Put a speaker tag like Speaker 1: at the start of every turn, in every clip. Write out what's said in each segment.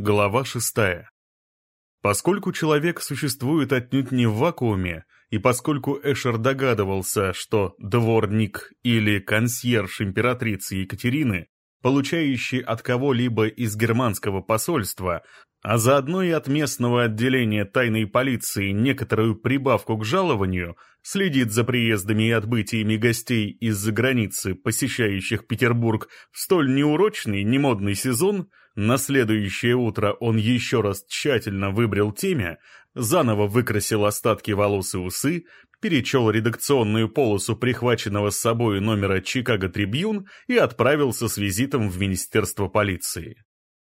Speaker 1: Глава шестая. Поскольку человек существует отнюдь не в вакууме, и поскольку Эшер догадывался, что дворник или консьерж императрицы Екатерины, получающий от кого-либо из германского посольства, а заодно и от местного отделения тайной полиции некоторую прибавку к жалованию, следит за приездами и отбытиями гостей из-за границы, посещающих Петербург в столь неурочный, немодный сезон, на следующее утро он еще раз тщательно выбрил темя, заново выкрасил остатки волос и усы, перечел редакционную полосу прихваченного с собой номера «Чикаго Трибьюн» и отправился с визитом в Министерство полиции.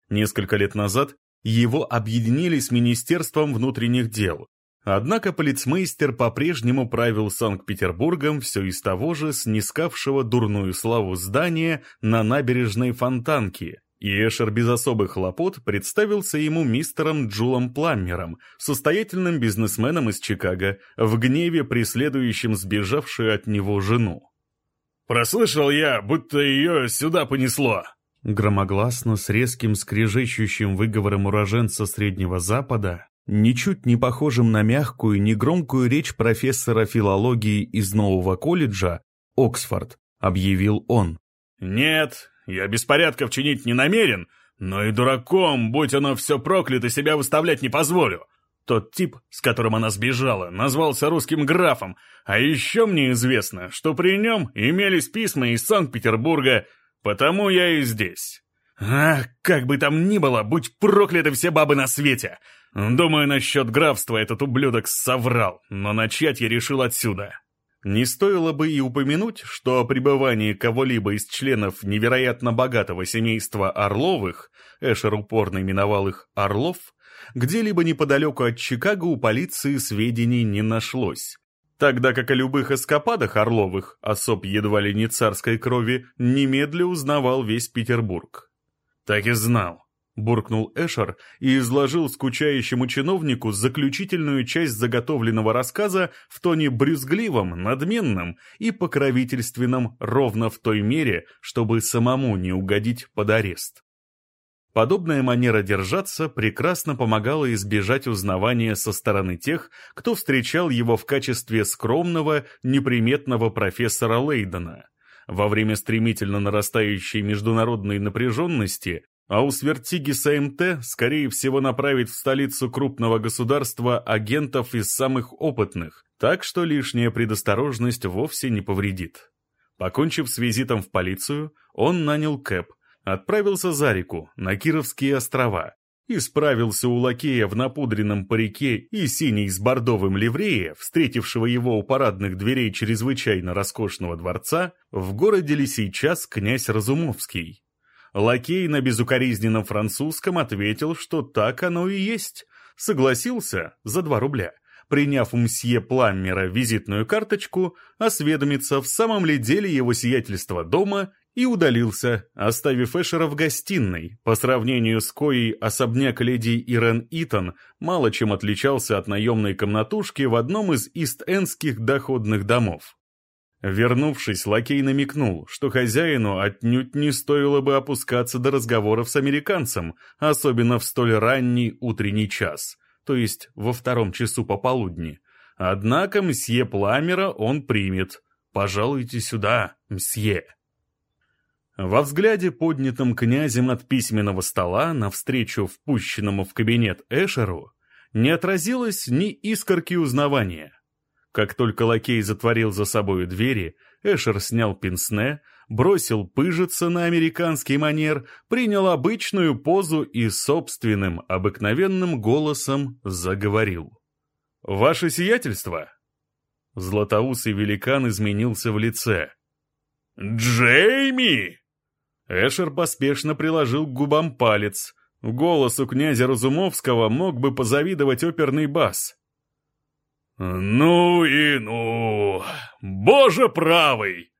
Speaker 1: Несколько лет назад его объединили с Министерством внутренних дел, Однако полицмейстер по-прежнему правил Санкт-Петербургом все из того же снискавшего дурную славу здания на набережной Фонтанки, и Эшер без особых хлопот представился ему мистером Джулом Пламмером, состоятельным бизнесменом из Чикаго, в гневе преследующим сбежавшую от него жену.
Speaker 2: «Прослышал я, будто ее сюда понесло»,
Speaker 1: Громогласно, с резким скрежещущим выговором уроженца Среднего Запада, ничуть не похожим на мягкую, негромкую речь профессора филологии из нового колледжа, Оксфорд, объявил он.
Speaker 2: «Нет, я беспорядков чинить не намерен, но и дураком, будь оно все проклято, себя выставлять не позволю. Тот тип, с которым она сбежала, назвался русским графом, а еще мне известно, что при нем имелись письма из Санкт-Петербурга, потому я и здесь. Ах, как бы там ни было, будь прокляты все бабы на свете! Думаю, насчет графства этот ублюдок соврал, но начать я решил отсюда.
Speaker 1: Не стоило бы и упомянуть, что о пребывании кого-либо из членов невероятно богатого семейства Орловых, Эшер упорно именовал их Орлов, где-либо неподалеку от Чикаго у полиции сведений не нашлось. Тогда как о любых эскападах Орловых, особ едва ли не царской крови, немедля узнавал весь Петербург.
Speaker 2: «Так и знал», —
Speaker 1: буркнул Эшер и изложил скучающему чиновнику заключительную часть заготовленного рассказа в тоне брюзгливом, надменном и покровительственном ровно в той мере, чтобы самому не угодить под арест. Подобная манера держаться прекрасно помогала избежать узнавания со стороны тех, кто встречал его в качестве скромного, неприметного профессора Лейдена. Во время стремительно нарастающей международной напряженности а у Свертигиса МТ, скорее всего, направить в столицу крупного государства агентов из самых опытных, так что лишняя предосторожность вовсе не повредит. Покончив с визитом в полицию, он нанял Кэп, отправился за реку, на Кировские острова, исправился у лакея в напудренном парике и синий с бордовым ливрее, встретившего его у парадных дверей чрезвычайно роскошного дворца, в городе ли сейчас князь Разумовский. Лакей на безукоризненном французском ответил, что так оно и есть. Согласился за два рубля. Приняв у мсье Пламмера визитную карточку, осведомиться, в самом ли деле его сиятельство дома, и удалился, оставив Эшера в гостиной. По сравнению с коей особняк леди Ирен Итон мало чем отличался от наемной комнатушки в одном из ист-эндских доходных домов. Вернувшись, лакей намекнул, что хозяину отнюдь не стоило бы опускаться до разговоров с американцем, особенно в столь ранний утренний час, то есть во втором часу пополудни. Однако мсье Пламера он примет. «Пожалуйте сюда, мсье». Во взгляде, поднятом князем от письменного стола навстречу впущенному в кабинет Эшеру, не отразилось ни искорки узнавания. Как только лакей затворил за собою двери, Эшер снял пенсне, бросил пыжиться на американский манер, принял обычную позу и собственным, обыкновенным голосом заговорил. «Ваше сиятельство!» Златоусый великан изменился в лице.
Speaker 2: «Джейми!»
Speaker 1: Эшер поспешно приложил к губам палец. Голосу князя Разумовского мог бы позавидовать оперный бас.
Speaker 2: «Ну и ну! Боже правый!»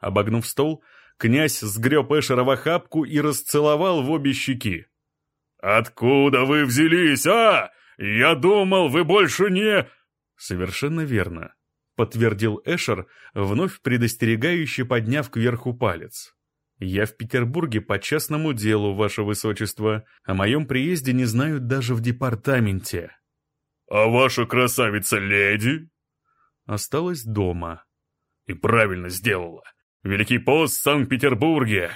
Speaker 1: Обогнув стол, князь сгреб Эшера в охапку и расцеловал в обе щеки.
Speaker 2: «Откуда вы взялись, а? Я думал, вы больше не...»
Speaker 1: «Совершенно верно», — подтвердил Эшер, вновь предостерегающе подняв кверху палец. «Я в Петербурге по частному делу, ваше высочество. О моем приезде не знают даже в департаменте».
Speaker 2: «А ваша красавица-леди?»
Speaker 1: Осталась дома.
Speaker 2: «И правильно сделала. Великий пост в Санкт-Петербурге!»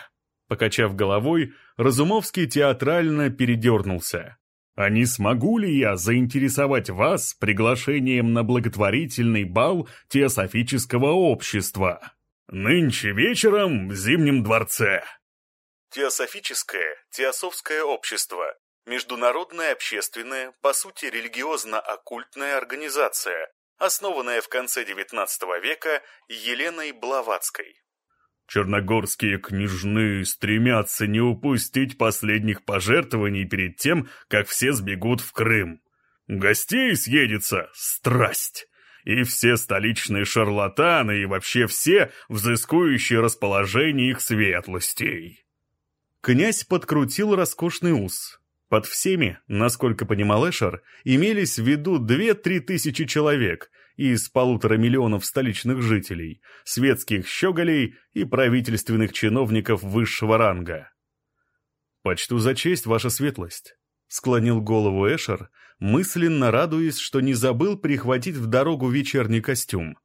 Speaker 1: Покачав головой, Разумовский театрально передернулся.
Speaker 2: «А не смогу ли я заинтересовать вас приглашением на благотворительный бал Теософического общества? Нынче вечером в Зимнем дворце».
Speaker 1: Теософическое, Теософское общество – международная общественная, по сути религиозно-оккультная организация, основанная в конце XIX века Еленой Блаватской.
Speaker 2: Черногорские княжны стремятся не упустить последних пожертвований перед тем, как все сбегут в Крым. Гостей съедется страсть. И все столичные шарлатаны и вообще все, взыскующие расположение их светлостей.
Speaker 1: Князь подкрутил роскошный ус. Под всеми, насколько понимал Эшер, имелись в виду две-три тысячи человек – из полутора миллионов столичных жителей, светских щеголей и правительственных чиновников высшего ранга. «Почту за честь, ваша светлость», — склонил голову Эшер, мысленно радуясь, что не забыл прихватить в дорогу вечерний костюм.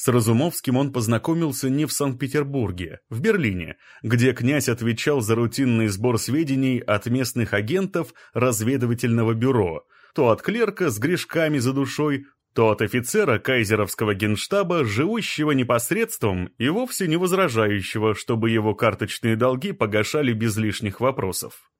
Speaker 1: С Разумовским он познакомился не в Санкт-Петербурге, в Берлине, где князь отвечал за рутинный сбор сведений от местных агентов разведывательного бюро, то от клерка с грешками за душой, то от офицера кайзеровского генштаба, живущего непосредством и вовсе не возражающего, чтобы его карточные долги погашали без лишних вопросов.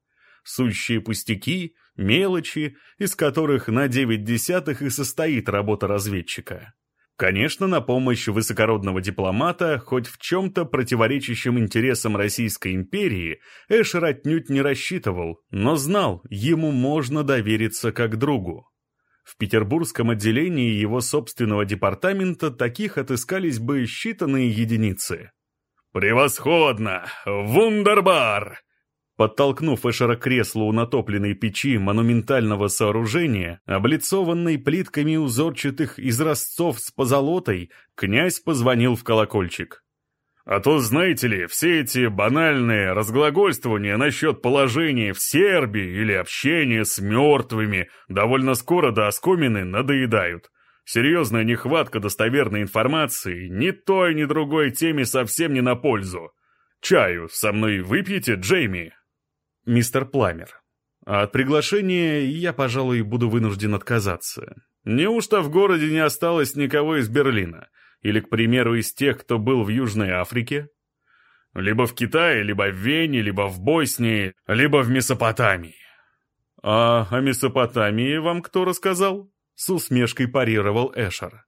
Speaker 1: Сущие пустяки, мелочи, из которых на девять десятых и состоит работа разведчика. Конечно, на помощь высокородного дипломата, хоть в чем-то противоречащим интересам Российской империи, Эшер отнюдь не рассчитывал, но знал, ему можно довериться как другу. В петербургском отделении его собственного департамента таких отыскались бы считанные единицы.
Speaker 2: «Превосходно! Вундербар!»
Speaker 1: Подтолкнув Эшера к креслу у натопленной печи монументального сооружения, облицованной плитками узорчатых изразцов с позолотой, князь позвонил в колокольчик.
Speaker 2: А то, знаете ли, все эти банальные разглагольствования насчет положения в Сербии или общения с мертвыми довольно скоро до оскомины надоедают. Серьезная нехватка достоверной информации ни той, ни другой теме совсем не на пользу. Чаю со мной выпьете, Джейми?
Speaker 1: Мистер Пламер, а от приглашения я, пожалуй, буду вынужден отказаться. Неужто в городе не осталось никого из Берлина? Или, к примеру, из тех, кто был в Южной Африке?
Speaker 2: Либо в Китае, либо в Вене, либо в Боснии, либо в Месопотамии.
Speaker 1: «А о Месопотамии вам кто рассказал?» С усмешкой парировал Эшер.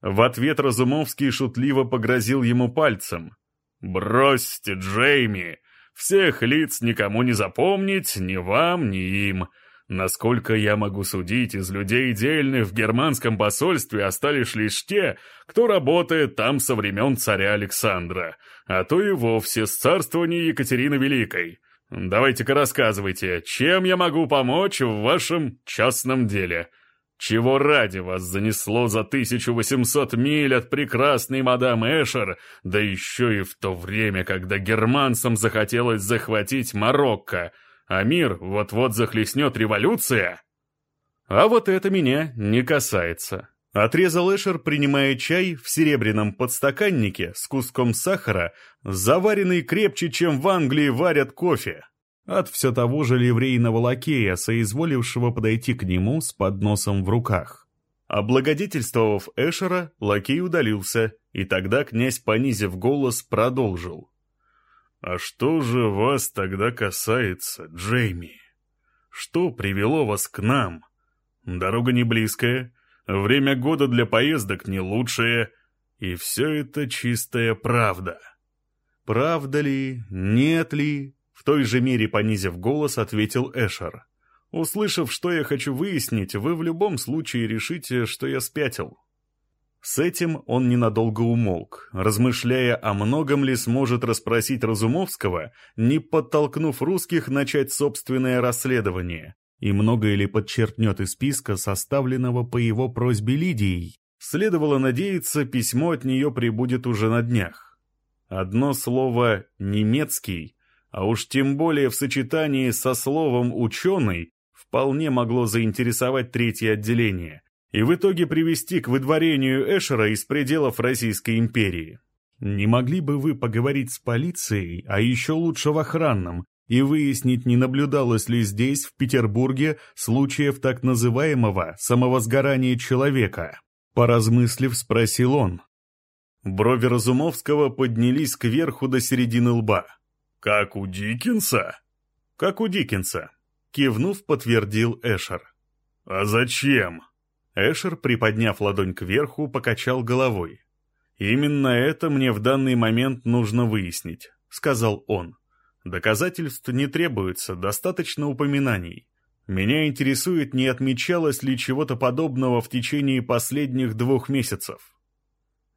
Speaker 1: В ответ Разумовский шутливо погрозил ему пальцем.
Speaker 2: «Бросьте, Джейми! Всех лиц никому не запомнить, ни вам, ни им. Насколько я могу судить, из людей дельных в германском посольстве остались лишь те, кто работает там со времен царя Александра, а то и вовсе с царствования Екатерины Великой. Давайте-ка рассказывайте, чем я могу помочь в вашем частном деле? Чего ради вас занесло за 1800 миль от прекрасной мадам Эшер, да еще и в то время, когда германцам захотелось захватить Марокко — а мир вот-вот захлестнет революция.
Speaker 1: А вот это меня не касается. Отрезал Эшер, принимая чай в серебряном подстаканнике с куском сахара, заваренный крепче, чем в Англии варят кофе. От все того же ливрейного лакея, соизволившего подойти к нему с подносом в руках. Облагодетельствовав Эшера, лакей удалился, и тогда князь, понизив голос, продолжил.
Speaker 2: «А что же вас тогда касается, Джейми? Что привело вас к нам? Дорога не близкая, время года для поездок не лучшее, и все это чистая правда».
Speaker 1: «Правда ли? Нет ли?» В той же мере, понизив голос, ответил Эшер. «Услышав, что я хочу выяснить, вы в любом случае решите, что я спятил». С этим он ненадолго умолк, размышляя, о многом ли сможет расспросить Разумовского, не подтолкнув русских начать собственное расследование, и многое ли подчеркнет из списка, составленного по его просьбе Лидией. Следовало надеяться, письмо от нее прибудет уже на днях. Одно слово «немецкий», а уж тем более в сочетании со словом «ученый», вполне могло заинтересовать третье отделение и в итоге привести к выдворению Эшера из пределов Российской империи. Не могли бы вы поговорить с полицией, а еще лучше в охранном, и выяснить, не наблюдалось ли здесь, в Петербурге, случаев так называемого самовозгорания человека? Поразмыслив, спросил он. Брови Разумовского поднялись кверху до середины лба.
Speaker 2: «Как у Диккенса?»
Speaker 1: «Как у Диккенса», — кивнув, подтвердил Эшер.
Speaker 2: «А зачем?»
Speaker 1: Эшер, приподняв ладонь кверху, покачал головой. «Именно это мне в данный момент нужно выяснить», — сказал он. «Доказательств не требуется, достаточно упоминаний. Меня интересует, не отмечалось ли чего-то подобного в течение последних двух месяцев».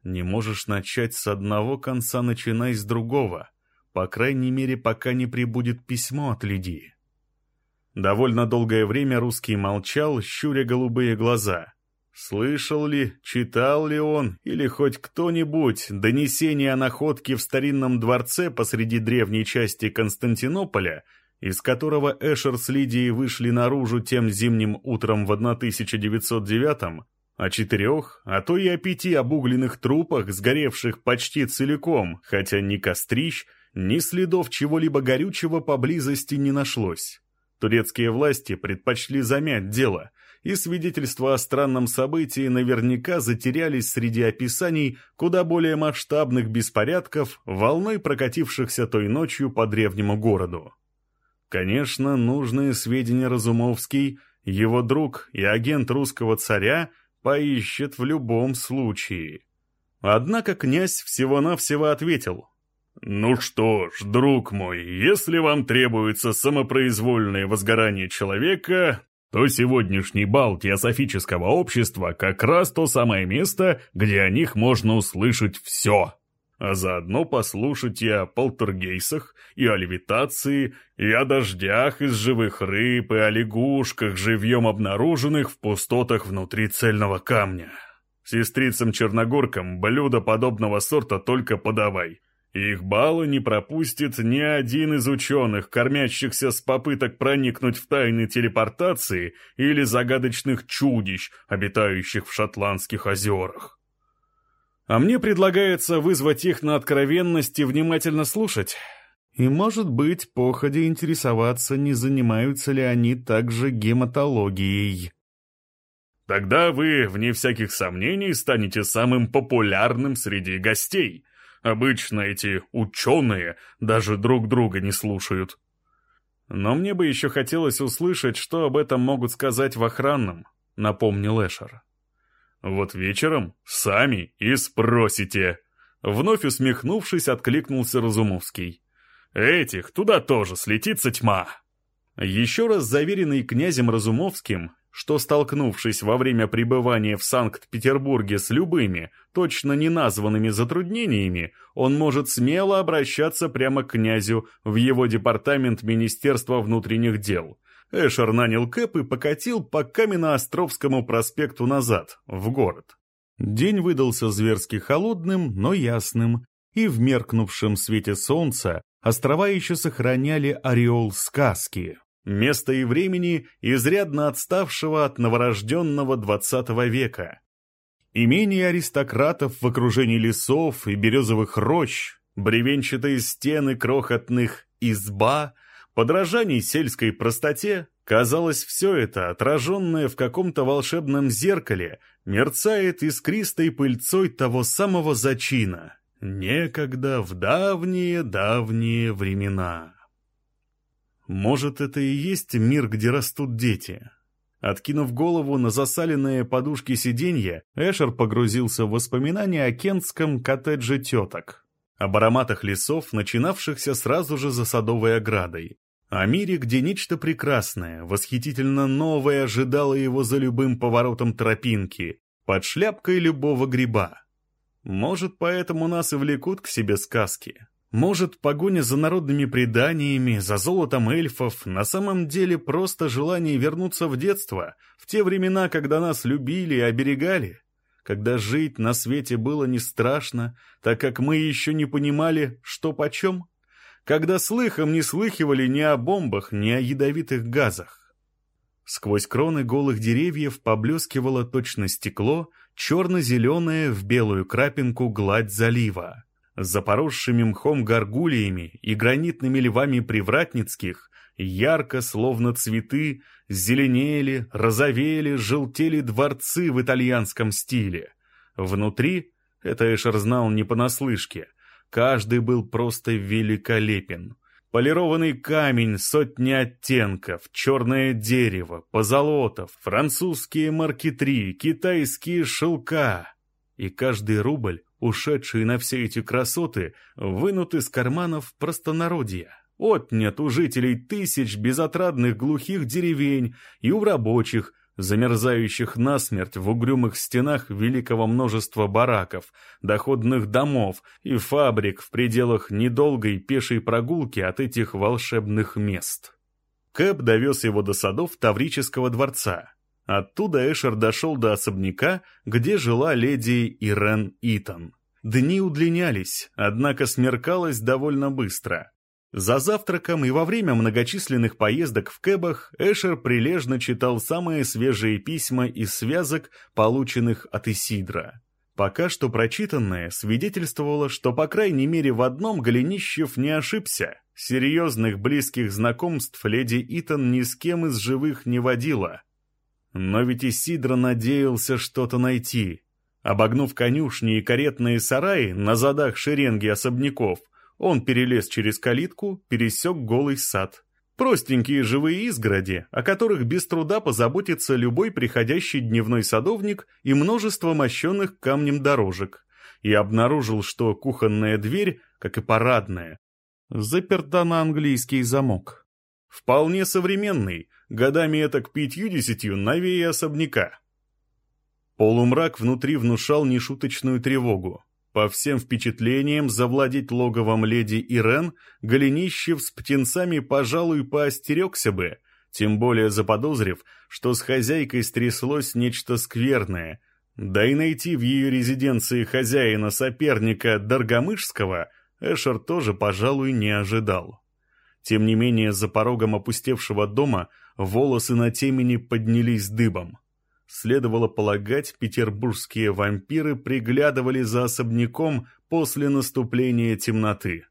Speaker 1: «Не можешь начать с одного конца, начинай с другого, по крайней мере, пока не прибудет письмо от Лидии». Довольно долгое время русский молчал, щуря голубые глаза. Слышал ли, читал ли он, или хоть кто-нибудь, донесение о находке в старинном дворце посреди древней части Константинополя, из которого Эшер с Лидией вышли наружу тем зимним утром в 1909 о четырех, а то и о пяти обугленных трупах, сгоревших почти целиком, хотя ни кострищ, ни следов чего-либо горючего поблизости не нашлось. Турецкие власти предпочли замять дело, и свидетельства о странном событии наверняка затерялись среди описаний куда более масштабных беспорядков, волной прокатившихся той ночью по древнему городу. Конечно, нужные сведения Разумовский, его друг и агент русского царя поищет в любом случае. Однако князь всего-навсего ответил,
Speaker 2: «Ну что ж, друг мой, если вам требуется самопроизвольное возгорание человека, то сегодняшний бал теософического общества как раз то самое место, где о них можно услышать все. А заодно послушать и о полтергейсах, и о левитации, и о дождях из живых рыб, и о лягушках, живьем обнаруженных в пустотах внутри цельного камня. Сестрицам-черногоркам блюдо подобного сорта только подавай. Их баллы не пропустит ни один из ученых, кормящихся с попыток проникнуть в тайны телепортации или загадочных чудищ, обитающих в шотландских озерах. А мне предлагается вызвать их на откровенность и внимательно слушать. И, может быть, походе интересоваться, не занимаются ли они также гематологией. Тогда вы, вне всяких сомнений, станете самым популярным среди гостей — Обычно эти ученые даже друг друга не слушают.
Speaker 1: Но мне бы еще хотелось услышать, что об этом могут сказать в охранном, напомнил Эшер.
Speaker 2: Вот вечером сами и спросите. Вновь усмехнувшись, откликнулся Разумовский. Этих туда тоже слетится тьма.
Speaker 1: Еще раз заверенный князем Разумовским, что, столкнувшись во время пребывания в Санкт-Петербурге с любыми, точно не названными затруднениями, он может смело обращаться прямо к князю в его департамент Министерства внутренних дел. Эшер нанял Кэп и покатил по Каменноостровскому проспекту назад, в город. День выдался зверски холодным, но ясным, и в меркнувшем свете солнца острова еще сохраняли ореол сказки места и времени, изрядно отставшего от новорожденного XX века. Имение аристократов в окружении лесов и березовых рощ, бревенчатые стены крохотных изба, подражаний сельской простоте, казалось, все это, отраженное в каком-то волшебном зеркале, мерцает искристой пыльцой того самого зачина, некогда в давние-давние времена. Может, это и есть мир, где растут дети? Откинув голову на засаленные подушки сиденья, Эшер погрузился в воспоминания о кентском коттедже теток, об ароматах лесов, начинавшихся сразу же за садовой оградой, о мире, где нечто прекрасное, восхитительно новое ожидало его за любым поворотом тропинки, под шляпкой любого гриба. Может, поэтому нас и влекут к себе сказки. Может, погоня за народными преданиями, за золотом эльфов, на самом деле просто желание вернуться в детство, в те времена, когда нас любили и оберегали? когда жить на свете было не страшно, так как мы еще не понимали, что почем? Когда слыхом не слыхивали ни о бомбах, ни о ядовитых газах. Сквозь кроны голых деревьев поблескивало точно стекло, черно-зеленое в белую крапинку гладь залива. За поросшими мхом горгулиями и гранитными львами привратницких ярко, словно цветы, зеленели, розовели, желтели дворцы в итальянском стиле. Внутри, это Эшер знал не понаслышке, каждый был просто великолепен. Полированный камень, сотни оттенков, черное дерево, позолота, французские маркетри, китайские шелка. И каждый рубль, ушедший на все эти красоты, вынут из карманов простонародья. Отнят у жителей тысяч безотрадных глухих деревень и у рабочих, замерзающих насмерть в угрюмых стенах великого множества бараков, доходных домов и фабрик в пределах недолгой пешей прогулки от этих волшебных мест. Кэп довез его до садов Таврического дворца. Оттуда Эшер дошел до особняка, где жила леди Ирен Итон. Дни удлинялись, однако смеркалось довольно быстро. За завтраком и во время многочисленных поездок в кэбах Эшер прилежно читал самые свежие письма из связок, полученных от Исидра. Пока что прочитанное свидетельствовало, что по крайней мере в одном Голенищев не ошибся. Серьезных близких знакомств леди Итан ни с кем из живых не водила. Но ведь Исидра надеялся что-то найти. Обогнув конюшни и каретные сараи на задах шеренги особняков, он перелез через калитку, пересек голый сад. Простенькие живые изгороди, о которых без труда позаботится любой приходящий дневной садовник и множество мощенных камнем дорожек. И обнаружил, что кухонная дверь, как и парадная, заперта на английский замок. Вполне современный, годами это к пятью-десятью новее особняка. Полумрак внутри внушал нешуточную тревогу. По всем впечатлениям, завладеть логовом леди Ирен Голенищев с птенцами, пожалуй, поостерегся бы, тем более заподозрив, что с хозяйкой стряслось нечто скверное. Да и найти в ее резиденции хозяина-соперника Даргомышского Эшер тоже, пожалуй, не ожидал. Тем не менее, за порогом опустевшего дома волосы на темени поднялись дыбом. Следовало полагать, петербургские вампиры приглядывали за особняком после наступления темноты.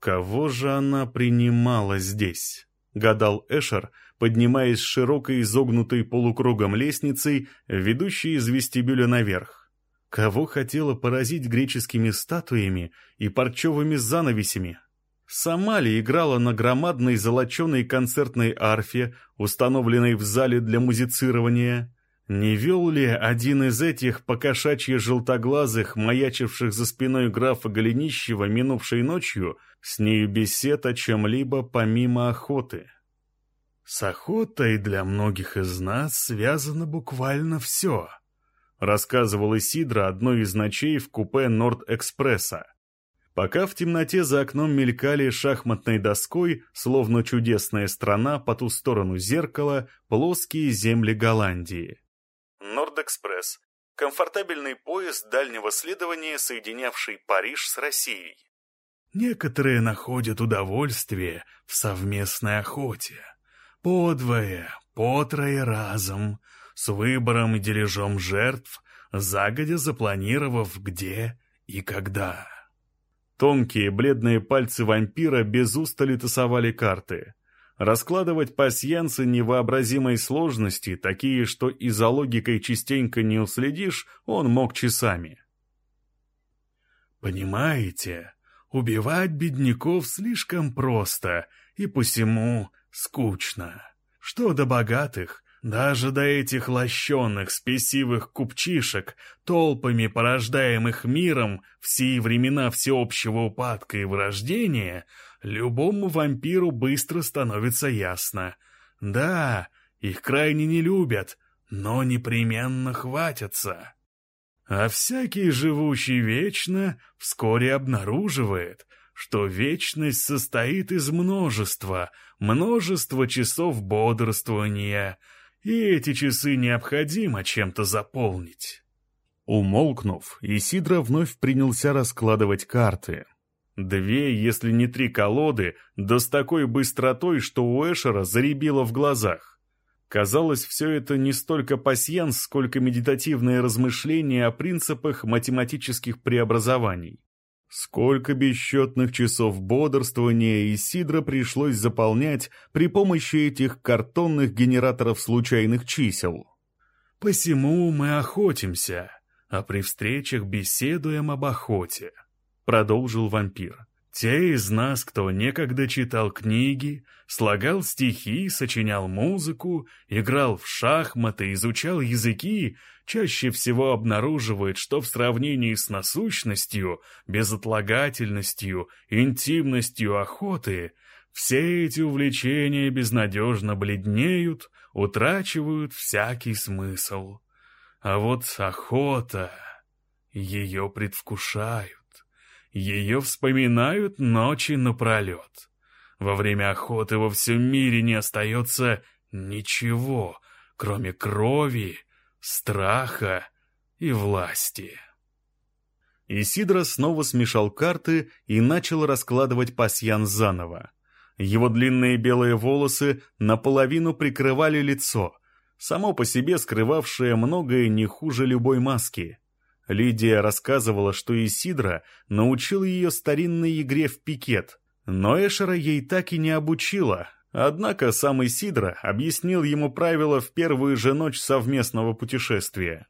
Speaker 1: «Кого же она принимала здесь?» — гадал Эшер, поднимаясь широкой изогнутой полукругом лестницей, ведущей из вестибюля наверх. Кого хотела поразить греческими статуями и парчевыми занавесями? Сама ли играла на громадной золоченой концертной арфе, установленной в зале для музицирования? Не вел ли один из этих покошачьи желтоглазых, маячивших за спиной графа Голенищева минувшей ночью, с нею бесед о чем-либо помимо охоты? С охотой для многих из нас связано буквально все, рассказывал Исидра одной из ночей в купе Норд-экспресса. Пока в темноте за окном мелькали шахматной доской, словно чудесная страна по ту сторону зеркала, плоские земли Голландии. Норд-экспресс – комфортабельный поезд дальнего следования, соединявший Париж с Россией. Некоторые находят удовольствие в совместной охоте. Подвое, потрое разом, с выбором и дележом жертв, загодя запланировав где и когда. Тонкие бледные пальцы вампира без устали тасовали карты. Раскладывать пасьянцы невообразимой сложности, такие, что и за логикой частенько не уследишь, он мог часами. «Понимаете, убивать бедняков слишком просто и посему скучно. Что до богатых, даже до этих лощенных, спесивых купчишек, толпами порождаемых миром в сии времена всеобщего упадка и вырождения — любому вампиру быстро становится ясно. Да, их крайне не любят, но непременно хватятся. А всякий, живущий вечно, вскоре обнаруживает, что вечность состоит из множества, множества часов бодрствования, и эти часы необходимо чем-то заполнить. Умолкнув, Исидро вновь принялся раскладывать карты. Две, если не три колоды, да с такой быстротой, что у Эшера заребило в глазах. Казалось, все это не столько пасьянс, сколько медитативное размышление о принципах математических преобразований. Сколько бесчетных часов бодрствования Исидро пришлось заполнять при помощи этих картонных генераторов случайных чисел. «Посему мы охотимся, а при встречах беседуем об охоте», — продолжил вампир. Те из нас, кто некогда читал книги, слагал стихи, сочинял музыку, играл в шахматы, изучал языки, чаще всего обнаруживает, что в сравнении с насущностью, безотлагательностью, интимностью охоты, все эти увлечения безнадежно бледнеют, утрачивают всякий смысл. А вот охота, ее предвкушают. Ее вспоминают ночи напролет. Во время охоты во всем мире не остается ничего, кроме крови, страха и власти. Исидро снова смешал карты и начал раскладывать пасьян заново. Его длинные белые волосы наполовину прикрывали лицо, само по себе скрывавшее многое не хуже любой маски. Лидия рассказывала, что Исидра научил ее старинной игре в пикет, но Эшера ей так и не обучила, однако сам Исидра объяснил ему правила в первую же ночь совместного путешествия.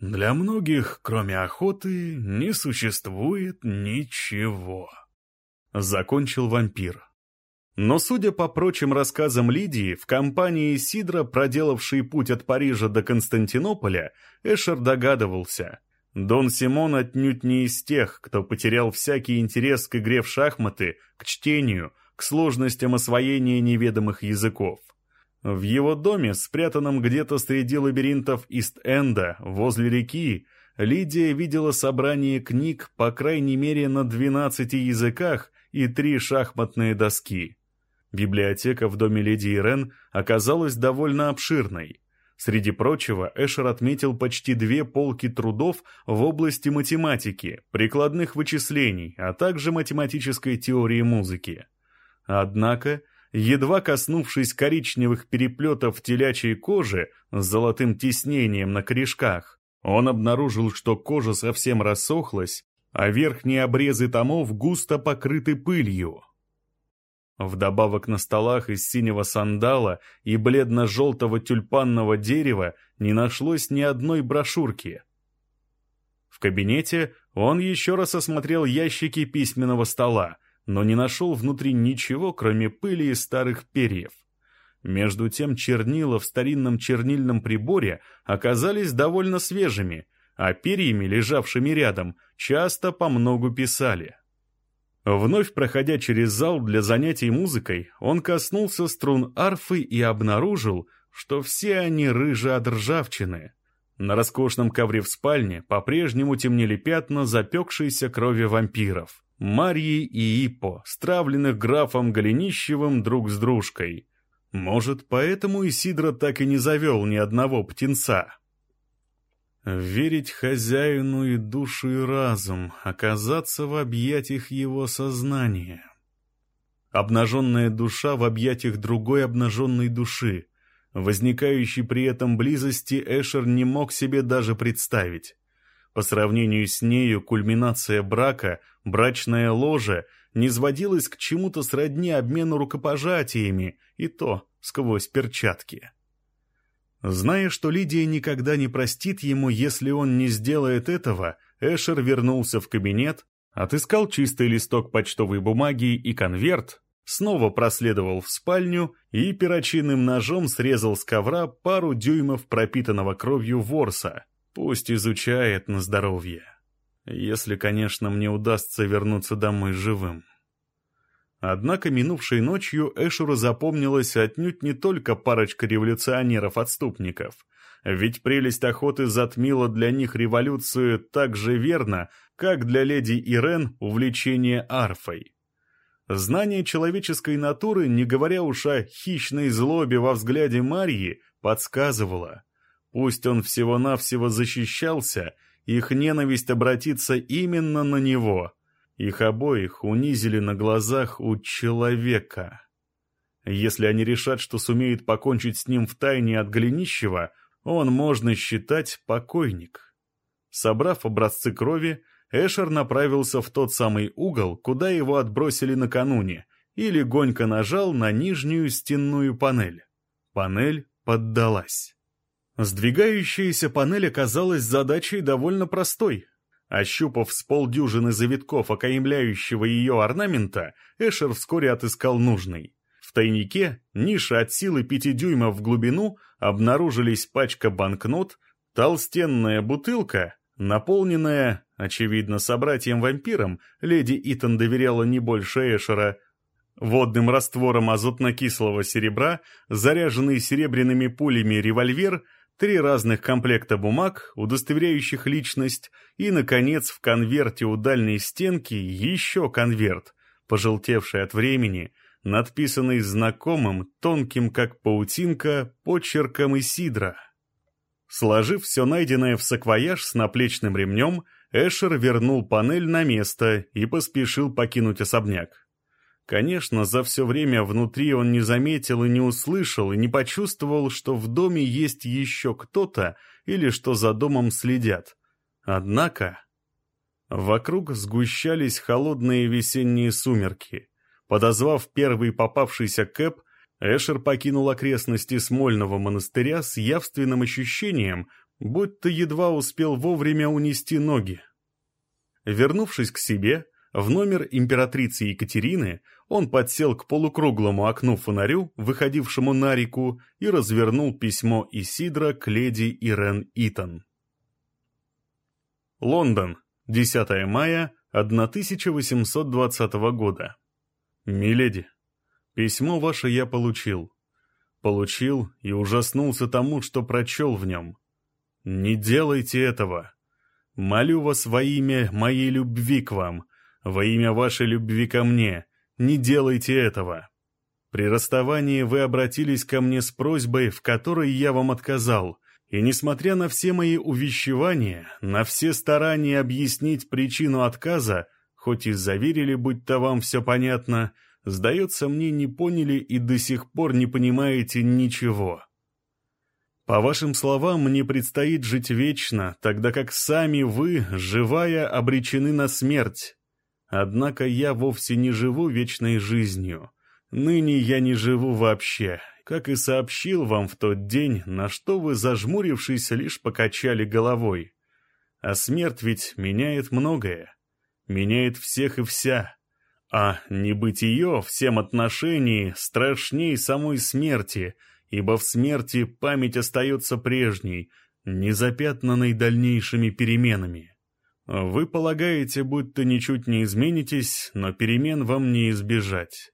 Speaker 1: «Для многих, кроме охоты, не существует ничего», — закончил вампир. Но, судя по прочим рассказам Лидии, в компании Сидра, проделавшей путь от Парижа до Константинополя, Эшер догадывался, Дон Симон отнюдь не из тех, кто потерял всякий интерес к игре в шахматы, к чтению, к сложностям освоения неведомых языков. В его доме, спрятанном где-то среди лабиринтов Ист-Энда, возле реки, Лидия видела собрание книг по крайней мере на 12 языках и три шахматные доски. Библиотека в доме леди Ирен оказалась довольно обширной – Среди прочего, Эшер отметил почти две полки трудов в области математики, прикладных вычислений, а также математической теории музыки. Однако, едва коснувшись коричневых переплетов телячьей кожи с золотым тиснением на корешках, он обнаружил, что кожа совсем рассохлась, а верхние обрезы томов густо покрыты пылью. Вдобавок на столах из синего сандала и бледно-желтого тюльпанного дерева не нашлось ни одной брошюрки. В кабинете он еще раз осмотрел ящики письменного стола, но не нашел внутри ничего, кроме пыли и старых перьев. Между тем чернила в старинном чернильном приборе оказались довольно свежими, а перьями, лежавшими рядом, часто по многу писали. Вновь проходя через зал для занятий музыкой, он коснулся струн арфы и обнаружил, что все они рыжи от ржавчины. На роскошном ковре в спальне по-прежнему темнели пятна запекшейся крови вампиров. Марьи и Ипо, стравленных графом Голенищевым друг с дружкой. Может, поэтому Исидро так и не завел ни одного птенца. Верить хозяину и душу и разум, оказаться в объятиях его сознания. Обнаженная душа в объятиях другой обнаженной души. Возникающей при этом близости Эшер не мог себе даже представить. По сравнению с нею кульминация брака, брачное ложе, не сводилась к чему-то сродни обмену рукопожатиями, и то сквозь перчатки. Зная, что Лидия никогда не простит ему, если он не сделает этого, Эшер вернулся в кабинет, отыскал чистый листок почтовой бумаги и конверт, снова проследовал в спальню и перочинным ножом срезал с ковра пару дюймов пропитанного кровью ворса. Пусть изучает на здоровье. Если, конечно, мне удастся вернуться домой живым. Однако минувшей ночью Эшуру запомнилась отнюдь не только парочка революционеров-отступников, ведь прелесть охоты затмила для них революцию так же верно, как для леди Ирен увлечение арфой. Знание человеческой натуры, не говоря уж о хищной злобе во взгляде Марьи, подсказывало. Пусть он всего-навсего защищался, их ненависть обратится именно на него. Их обоих унизили на глазах у человека. Если они решат, что сумеют покончить с ним в тайне от Голенищева, он, можно считать, покойник. Собрав образцы крови, Эшер направился в тот самый угол, куда его отбросили накануне, и легонько нажал на нижнюю стенную панель. Панель поддалась. Сдвигающаяся панель оказалась задачей довольно простой. Ощупав с полдюжины завитков окаймляющего ее орнамента, Эшер вскоре отыскал нужный. В тайнике, ниша от силы пяти дюймов в глубину, обнаружились пачка банкнот, толстенная бутылка, наполненная, очевидно, собратьем-вампиром, леди Итан доверяла не больше Эшера, водным раствором азотно-кислого серебра, заряженный серебряными пулями револьвер, три разных комплекта бумаг, удостоверяющих личность, и, наконец, в конверте у дальней стенки еще конверт, пожелтевший от времени, надписанный знакомым, тонким как паутинка, почерком Исидра. Сложив все найденное в саквояж с наплечным ремнем, Эшер вернул панель на место и поспешил покинуть особняк. Конечно, за все время внутри он не заметил и не услышал, и не почувствовал, что в доме есть еще кто-то или что за домом следят. Однако... Вокруг сгущались холодные весенние сумерки. Подозвав первый попавшийся кэп, Эшер покинул окрестности Смольного монастыря с явственным ощущением, будто едва успел вовремя унести ноги. Вернувшись к себе, в номер императрицы Екатерины он подсел к полукруглому окну-фонарю, выходившему на реку, и развернул письмо Исидра к леди Ирен Итон. Лондон, 10 мая 1820 года. «Миледи, письмо ваше я получил. Получил и ужаснулся тому, что прочел в нем. Не делайте этого. Молю вас во имя моей любви к вам, во имя вашей любви ко мне, не делайте этого. При расставании вы обратились ко мне с просьбой, в которой я вам отказал, и несмотря на все мои увещевания, на все старания объяснить причину отказа, хоть и заверили, будь-то вам все понятно, сдается мне, не поняли и до сих пор не понимаете ничего. По вашим словам, мне предстоит жить вечно, тогда как сами вы, живая, обречены на смерть. Однако я вовсе не живу вечной жизнью. Ныне я не живу вообще, как и сообщил вам в тот день, на что вы, зажмурившись, лишь покачали головой. А смерть ведь меняет многое меняет всех и вся, а небытие всем отношении страшней самой смерти, ибо в смерти память остается прежней, незапятнанной дальнейшими переменами. Вы полагаете, будто ничуть не изменитесь, но перемен вам не избежать.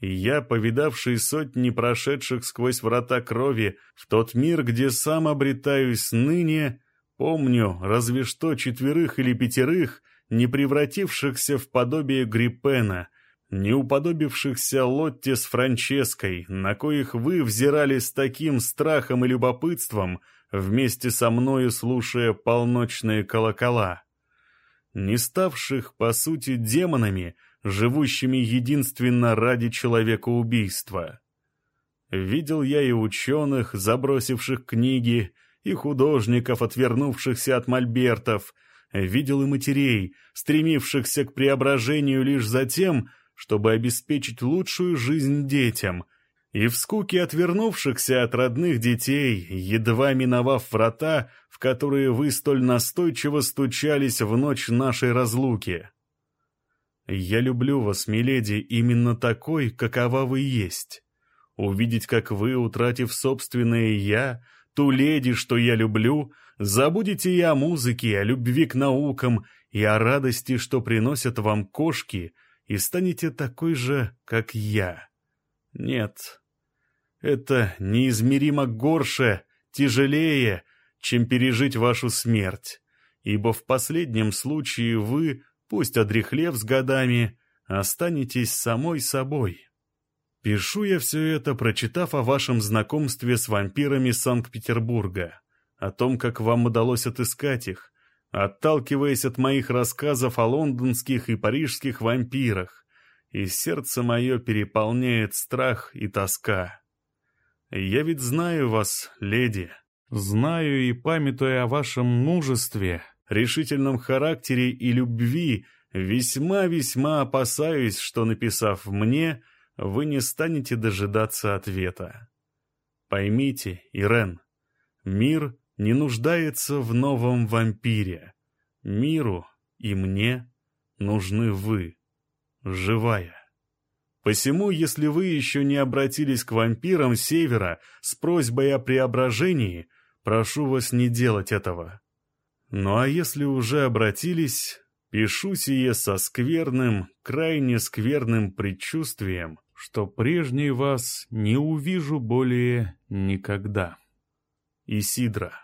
Speaker 1: Я, повидавший сотни прошедших сквозь врата крови, в тот мир, где сам обретаюсь ныне, помню разве что четверых или пятерых — не превратившихся в подобие Гриппена, не уподобившихся Лотте с Франческой, на коих вы взирали с таким страхом и любопытством, вместе со мною слушая полночные колокола, не ставших, по сути, демонами, живущими единственно ради человекоубийства. Видел я и ученых, забросивших книги, и художников, отвернувшихся от мольбертов, видел и матерей, стремившихся к преображению лишь за тем, чтобы обеспечить лучшую жизнь детям, и в скуке отвернувшихся от родных детей, едва миновав врата, в которые вы столь настойчиво стучались в ночь нашей разлуки. Я люблю вас, миледи, именно такой, какова вы есть. Увидеть, как вы, утратив собственное «я», ту леди, что я люблю, забудете и о музыке, о любви к наукам, и о радости, что приносят вам кошки, и станете такой же, как я. Нет, это неизмеримо горше, тяжелее, чем пережить вашу смерть, ибо в последнем случае вы, пусть одрехлев с годами, останетесь самой собой. Пишу я все это, прочитав о вашем знакомстве с вампирами Санкт-Петербурга, о том, как вам удалось отыскать их, отталкиваясь от моих рассказов о лондонских и парижских вампирах, и сердце мое переполняет страх и тоска. Я ведь знаю вас, леди, знаю и памятуя о вашем мужестве, решительном характере и любви, весьма-весьма опасаюсь, что, написав мне, вы не станете дожидаться ответа. Поймите, Ирен, мир не нуждается в новом вампире. Миру и мне нужны вы, живая. Посему, если вы еще не обратились к вампирам Севера с просьбой о преображении, прошу вас не делать этого. Ну а если уже обратились, пишу сие со скверным, крайне скверным предчувствием, что прежней вас не увижу более никогда. Исидра